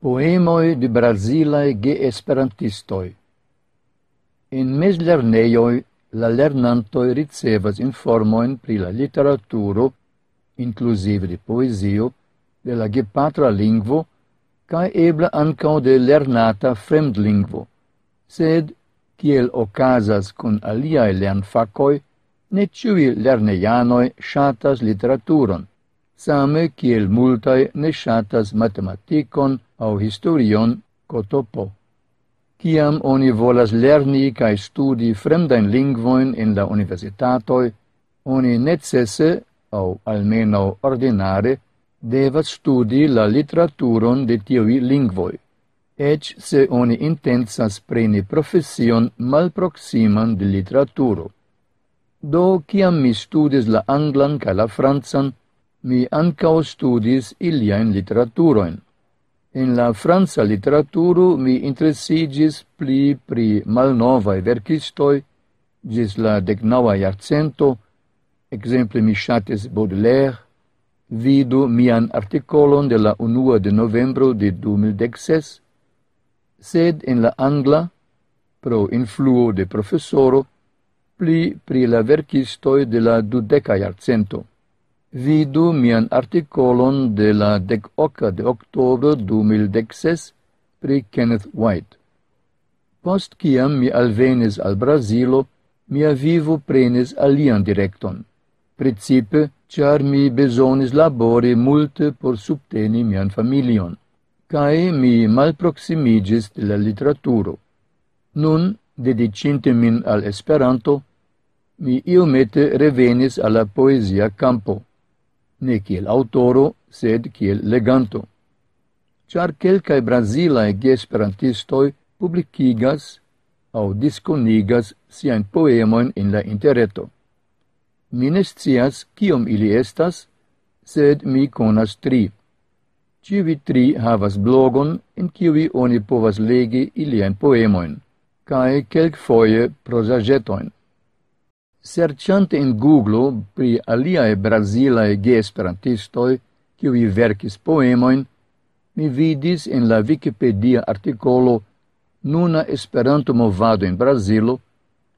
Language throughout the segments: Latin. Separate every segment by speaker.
Speaker 1: Poemoi de Brasilae ge Esperantistoi In mes lerneioi la lernantoi ricevas informojn pri la literaturo, inkluzive de poezio, de la gepatra lingvo cae ebla ancao de lernata fremdlingvo, sed kiel okazas kun aliae lernfakoj, ne ciui lerneianoi ŝatas literaturon, same kiel multaj ne ŝatas matematikon, au historion cotopo. Ciam oni volas lerni cae studi fremdain lingvoin in la universitatoi, oni necesse, au almeno ordinare, devas studi la literaturon de tiui lingvoi, ec se oni intensas preni profession malproximan de literaturo. Do, ciam mi studis la anglan ca la franzan, mi ancao studis iliaen literaturoin. In la franca literaturo mi interessigis pli pri malnovae verkistoi, gis la decnaua iarcento, exemple mi chates Baudelaire, vidu mian articolon de la unua de novembro de 2016, sed in la angla, pro influo de professoro, pli pri la verkistoi de la dudeca iarcento vidu mian artikolon de la dec oca de oktobro 2016 pri Kenneth White. Post ciam mi alvenis al Brasilo, mia vivo prenis alian directon, principe char mi besonis labori multe por subteni mian familion, cae mi malproximigis de la literaturo. Nun, dedicinte min al Esperanto, mi iomete revenis alla poesia campo ne kiel autoro, sed kiel leganto. Char quelcae brasilae gesperantistoi publicigas au disconigas sian poemoin in la interreto. Mi ne scias kiom ili estas, sed mi conas tri. Civi tri havas blogon in kiwi oni povas legi ilian poemoin, cae quelc foie prosagetoin. Serciante in Google pri aliae brazilaj geesperantistoj, kiuj verkis poemoin, mi vidis en la Wikipedia articolo Nuna Esperanto Movado in Brasilo,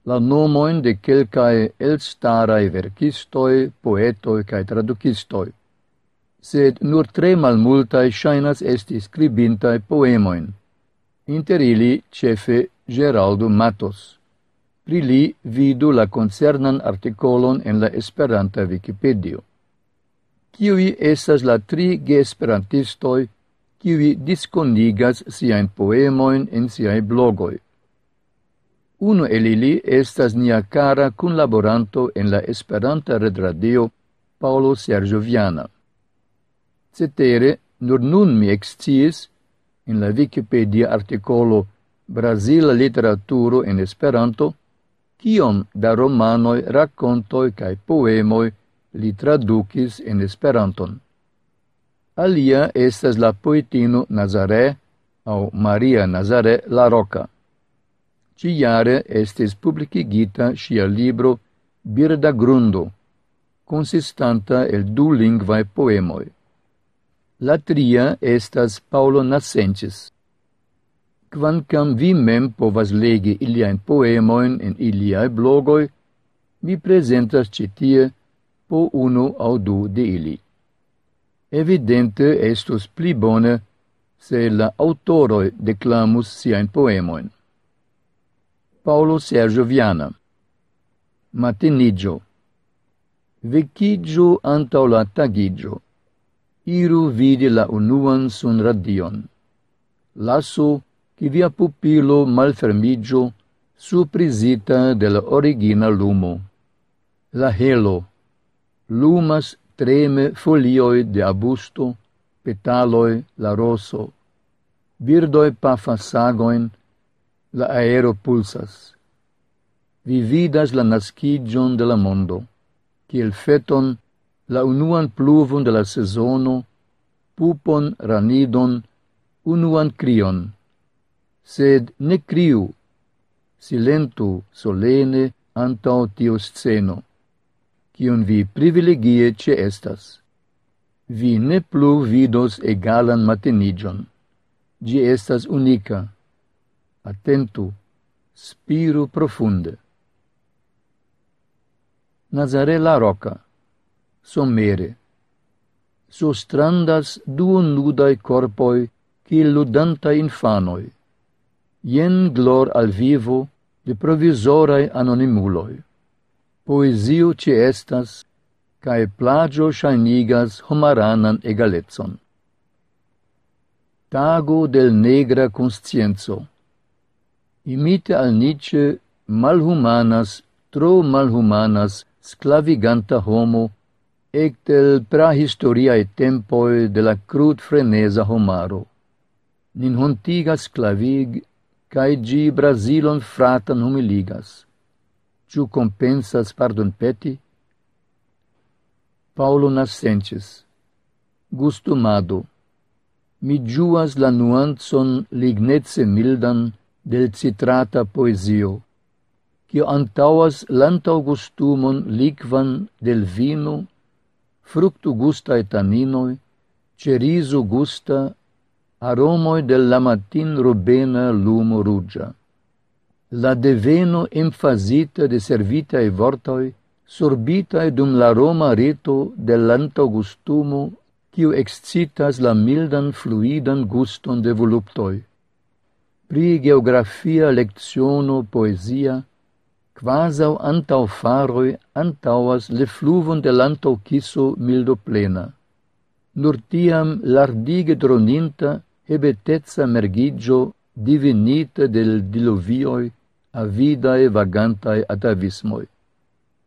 Speaker 1: la nomoin de quelcae elstarae verkistoi, poetoi cae traducistoi. sed nur tre malmultae shainas esti scribintae poemoin, inter ili cefe Geraldo Matos. Pri li vidu la koncernan artikolon en la Esperanta Vikipedio. Kiui estas la tri geesperantistoj kiui diskondigas siajn poemojn en siaj blogoj. Uno el ili estas nia cara kunlaboranto en la Esperanta redradio Paolo Sergio Viana. Cetere, nur nun mi exciis en la Wikipedia articolo Brasila literaturo en Esperanto kiom da romanoj, rakontoj kaj poemoj li tradukis en Esperanton. Alia estas la poetino Nazare au Maria Nazare La Roca. Ciare estes publicigita sia libro Birda Grundo, consistanta el du lingvae poemoi. La tria estas Paulo Nascentes, Quancam vi mem povas legi iliaen poemoin in iliae blogoi, mi presentas citie po uno au du de ili. Evidente estus pli bone se la autoroi declamus siaen poemoin. Paolo Sergio Viana Matinigio Vecigio antau la tagigio Iru vidi la unuan sun radion Lasu qui via pupilo malfermigio surprisita de la origina lumo. La helo lumas treme folioi de abusto, petaloi la rosso, birdoi pafas sagoin, la aero pulsas. Vi vidas la nascigion de la mondo, kiel feton la unuan pluvon de la sezono, pupon ranidon, unuan crion sed ne criu, silentu solene antau tio sceno, cion vi privilegie ce estas. Vi ne plu vidos egalan matenigion. Gi estas unica. Attentu, spiru profunde. Nazare la roca, somere, sostrandas duo nudai corpoi, qui ludanta infanoi, jen glor al vivo de provisorai anonimuloi. Poezio ci estas, cae plagio shainigas homaranan egaletson. Tago del negra conscienzo. Imite al Nietzsche malhumanas, tro malhumanas, sclaviganta homo, ectel prahistoriae tempoi de la crud frenesa homaro. Nin hontigas clavig cae gi Brasilon fratan humiligas. Ciu compensas pardon peti? Paulo Nascentes Gustumado Mi giuas la nuanzon lignetze mildan del citrata poesio, cio antauas lantau gustumon liquan del vino, fructu gusta et etaminoi, cerizo gusta aromoi del la matin rubena lumo rugia. La deveno emfasita de servitae vortoi, sorbitae dum la roma rito de l'antogustumo, kiu excitas la mildan fluidan guston de voluptoi. Pri geografia lectiono poesia, quasau antau faroi antauas le fluvon de l'antau kiso mildo plena. Nur tiam lardige droninta ebetezza mergigio divinita del diluvioi avidae vagantae atavismoi.